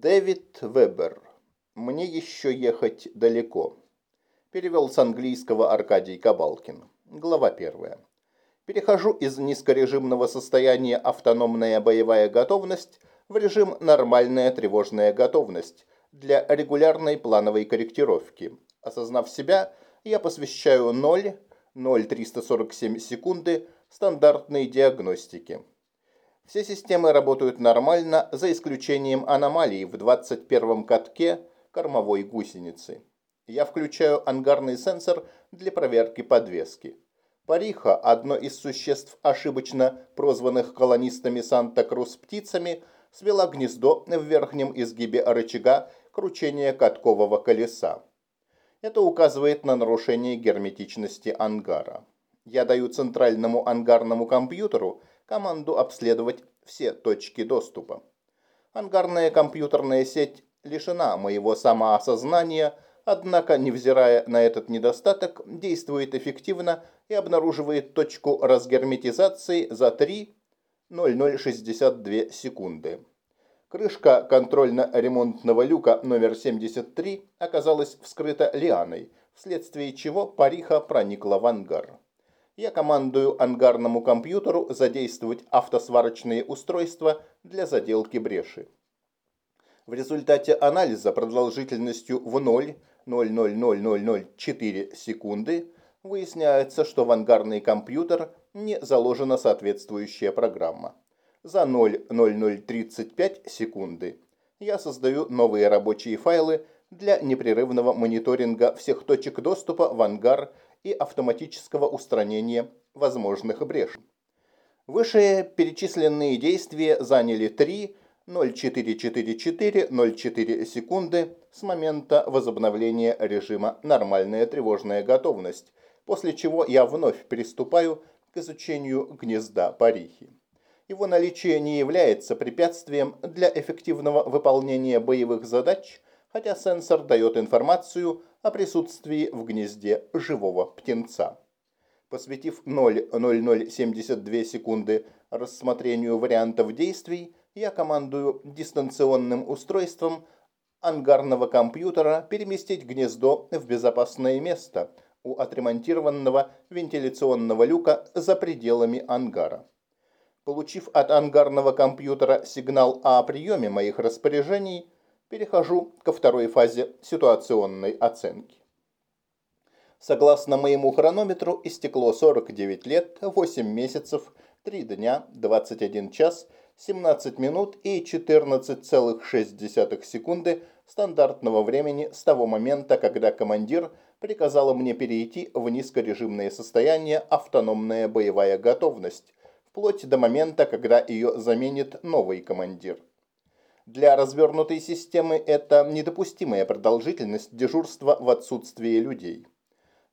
Дэвид Вебер. Мне еще ехать далеко. Перевел с английского Аркадий Кабалкин. Глава первая. Перехожу из низкорежимного состояния автономная боевая готовность в режим нормальная тревожная готовность для регулярной плановой корректировки. Осознав себя, я посвящаю 0, 0,347 секунды стандартной диагностике. Все системы работают нормально, за исключением аномалий в 21-м катке кормовой гусеницы. Я включаю ангарный сенсор для проверки подвески. Париха, одно из существ, ошибочно прозванных колонистами Санта-Крус птицами, свела гнездо в верхнем изгибе рычага кручения каткового колеса. Это указывает на нарушение герметичности ангара. Я даю центральному ангарному компьютеру команду обследовать все точки доступа. Ангарная компьютерная сеть лишена моего самоосознания, однако, невзирая на этот недостаток, действует эффективно и обнаруживает точку разгерметизации за 3,0062 секунды. Крышка контрольно-ремонтного люка номер 73 оказалась вскрыта лианой, вследствие чего париха проникла в ангар я командую ангарному компьютеру задействовать автосварочные устройства для заделки бреши. В результате анализа продолжительностью в 0,000004 секунды выясняется, что в ангарный компьютер не заложена соответствующая программа. За 0,0035 секунды я создаю новые рабочие файлы для непрерывного мониторинга всех точек доступа в ангар и автоматического устранения возможных брешей. Выше перечисленные действия заняли 3 0444 секунды с момента возобновления режима «Нормальная тревожная готовность», после чего я вновь приступаю к изучению гнезда парихи. Его наличие не является препятствием для эффективного выполнения боевых задач, хотя сенсор дает информацию о присутствии в гнезде живого птенца. Посвятив 0,0072 секунды рассмотрению вариантов действий, я командую дистанционным устройством ангарного компьютера переместить гнездо в безопасное место у отремонтированного вентиляционного люка за пределами ангара. Получив от ангарного компьютера сигнал о приеме моих распоряжений, перехожу ко второй фазе ситуационной оценки. Согласно моему хронометру, истекло 49 лет, 8 месяцев, 3 дня, 21 час, 17 минут и 14,6 секунды стандартного времени с того момента, когда командир приказала мне перейти в низкорежимное состояние автономная боевая готовность, вплоть до момента, когда ее заменит новый командир. Для развернутой системы это недопустимая продолжительность дежурства в отсутствии людей.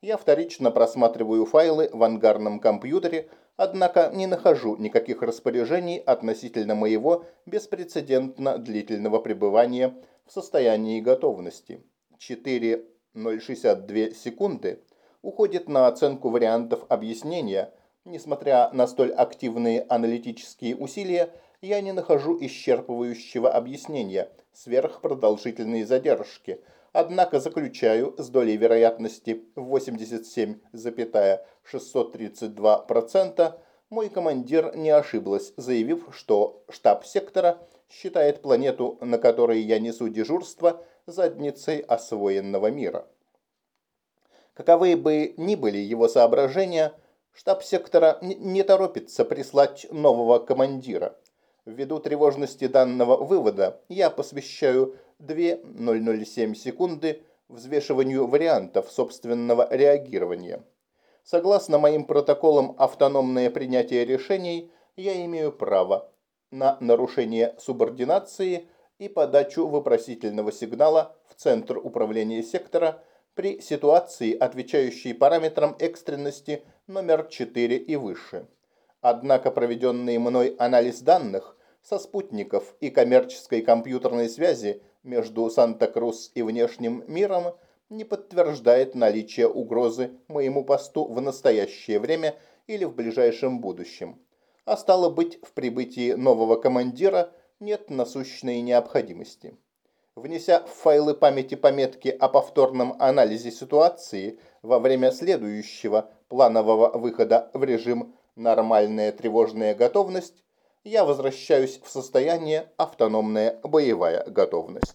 Я вторично просматриваю файлы в ангарном компьютере, однако не нахожу никаких распоряжений относительно моего беспрецедентно длительного пребывания в состоянии готовности. 4,062 секунды уходит на оценку вариантов объяснения, несмотря на столь активные аналитические усилия, я не нахожу исчерпывающего объяснения сверхпродолжительной задержки, однако заключаю с долей вероятности 87,632% мой командир не ошиблась, заявив, что штаб сектора считает планету, на которой я несу дежурство, задницей освоенного мира. Каковы бы ни были его соображения, штаб сектора не торопится прислать нового командира. Ввиду тревожности данного вывода я посвящаю 2.007 секунды взвешиванию вариантов собственного реагирования. Согласно моим протоколам автономное принятие решений, я имею право на нарушение субординации и подачу вопросительного сигнала в Центр управления сектора при ситуации, отвечающей параметрам экстренности номер 4 и выше. Однако проведенный мной анализ данных со спутников и коммерческой компьютерной связи между Санта-Крус и внешним миром не подтверждает наличие угрозы моему посту в настоящее время или в ближайшем будущем. А стало быть, в прибытии нового командира нет насущной необходимости. Внеся в файлы памяти пометки о повторном анализе ситуации во время следующего планового выхода в режим «нормальная тревожная готовность», я возвращаюсь в состояние автономная боевая готовность.